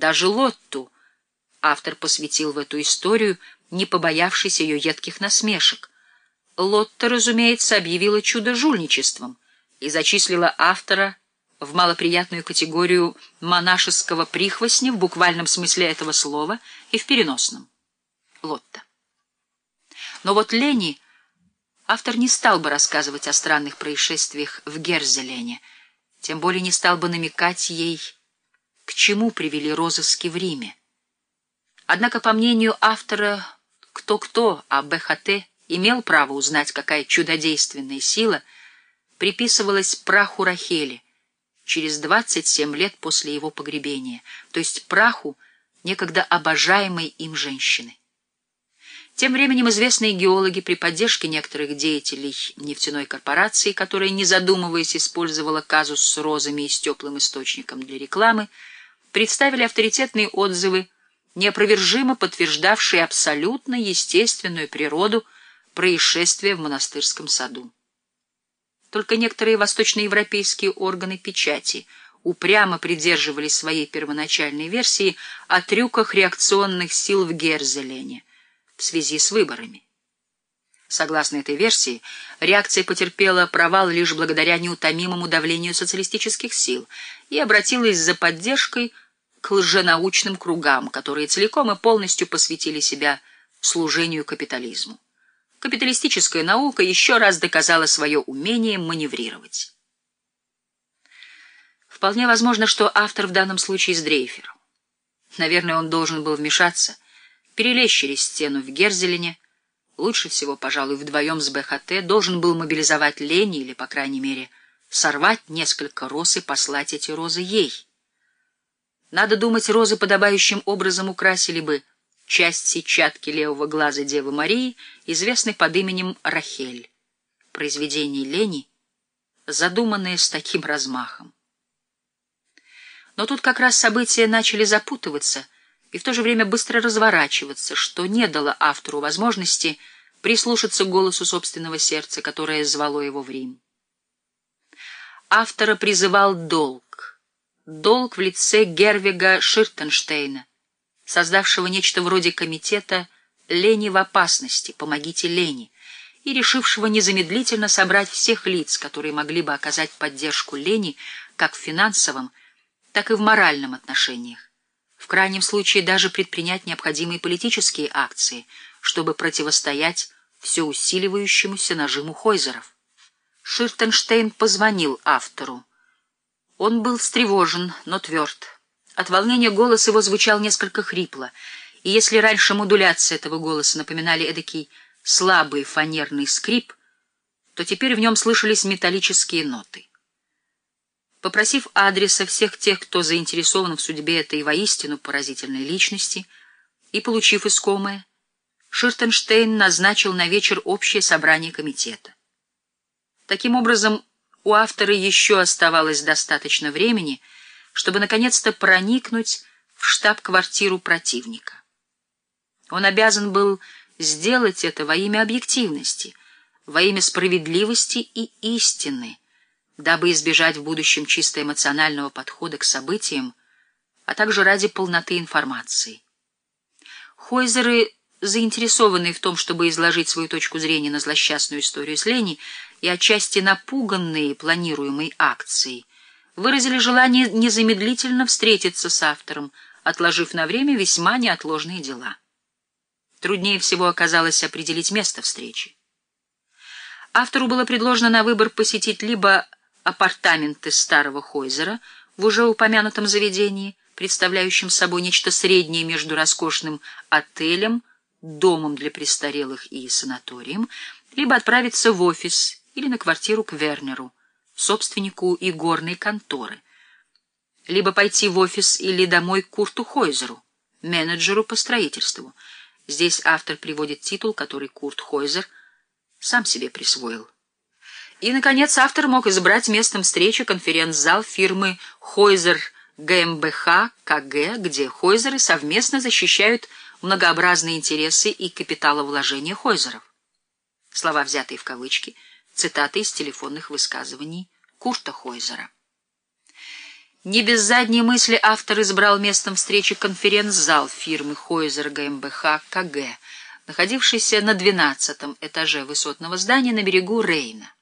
Даже Лотту автор посвятил в эту историю, не побоявшись ее едких насмешек. Лотта, разумеется, объявила чудо жульничеством и зачислила автора в малоприятную категорию монашеского прихвостня в буквальном смысле этого слова и в переносном. Лотта. Но вот Лени автор не стал бы рассказывать о странных происшествиях в Герзелене, тем более не стал бы намекать ей, к чему привели розыски в Риме. Однако, по мнению автора, кто-кто, а БХТ имел право узнать, какая чудодейственная сила приписывалась праху Рахели через 27 лет после его погребения, то есть праху некогда обожаемой им женщины. Тем временем известные геологи при поддержке некоторых деятелей нефтяной корпорации, которая, не задумываясь, использовала казус с розами и с теплым источником для рекламы, представили авторитетные отзывы, неопровержимо подтверждавшие абсолютно естественную природу происшествия в монастырском саду. Только некоторые восточноевропейские органы печати упрямо придерживались своей первоначальной версии о трюках реакционных сил в Герзелене в связи с выборами. Согласно этой версии, реакция потерпела провал лишь благодаря неутомимому давлению социалистических сил и обратилась за поддержкой к лженаучным кругам, которые целиком и полностью посвятили себя служению капитализму. Капиталистическая наука еще раз доказала свое умение маневрировать. Вполне возможно, что автор в данном случае сдрейфер. Наверное, он должен был вмешаться, перелезть через стену в Герзелине, лучше всего, пожалуй, вдвоем с БХТ, должен был мобилизовать Лени или, по крайней мере, сорвать несколько роз и послать эти розы ей. Надо думать, розы подобающим образом украсили бы часть сетчатки левого глаза Девы Марии, известной под именем Рахель. Произведение Лени, задуманное с таким размахом. Но тут как раз события начали запутываться и в то же время быстро разворачиваться, что не дало автору возможности прислушаться к голосу собственного сердца, которое звало его в Рим. Автора призывал долг долг в лице Гервига Ширтенштейна, создавшего нечто вроде комитета «Лени в опасности, помогите Лени», и решившего незамедлительно собрать всех лиц, которые могли бы оказать поддержку Лени как в финансовом, так и в моральном отношениях. В крайнем случае даже предпринять необходимые политические акции, чтобы противостоять все усиливающемуся нажиму Хойзеров. Ширтенштейн позвонил автору. Он был встревожен, но тверд. От волнения голос его звучал несколько хрипло, и если раньше модуляции этого голоса напоминали эдакий слабый фанерный скрип, то теперь в нем слышались металлические ноты. Попросив адреса всех тех, кто заинтересован в судьбе этой воистину поразительной личности, и получив искомое, Ширтенштейн назначил на вечер общее собрание комитета. Таким образом, у автора еще оставалось достаточно времени, чтобы наконец-то проникнуть в штаб-квартиру противника. Он обязан был сделать это во имя объективности, во имя справедливости и истины, дабы избежать в будущем чисто эмоционального подхода к событиям, а также ради полноты информации. Хойзеры, заинтересованные в том, чтобы изложить свою точку зрения на злосчастную историю с Лени, и отчасти напуганные планируемой акцией, выразили желание незамедлительно встретиться с автором, отложив на время весьма неотложные дела. Труднее всего оказалось определить место встречи. Автору было предложено на выбор посетить либо апартаменты старого Хойзера в уже упомянутом заведении, представляющем собой нечто среднее между роскошным отелем, домом для престарелых и санаторием, либо отправиться в офис или на квартиру к Вернеру, собственнику и горной конторы, либо пойти в офис или домой к Курту Хойзеру, менеджеру по строительству. Здесь автор приводит титул, который Курт Хойзер сам себе присвоил. И, наконец, автор мог избрать местом встречи конференц-зал фирмы «Хойзер ГМБХ КГ», где Хойзеры совместно защищают многообразные интересы и капиталовложения Хойзеров. Слова, взятые в кавычки – цитаты из телефонных высказываний Курта Хойзера. Не без задней мысли автор избрал местом встречи конференц-зал фирмы Хойзер ГМБХ КГ, находившийся на 12 этаже высотного здания на берегу Рейна.